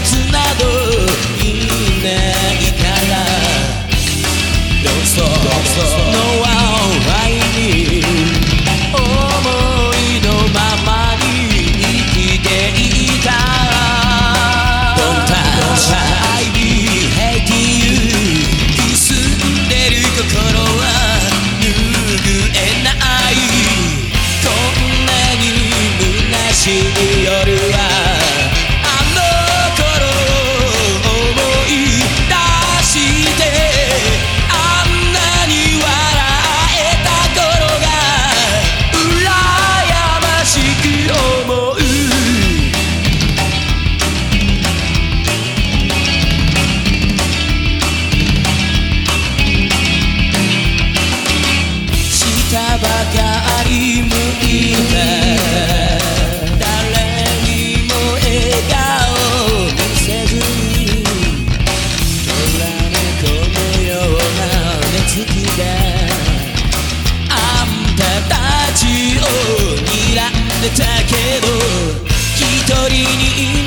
つなどいないから。どうぞどを睨んでたけど一人に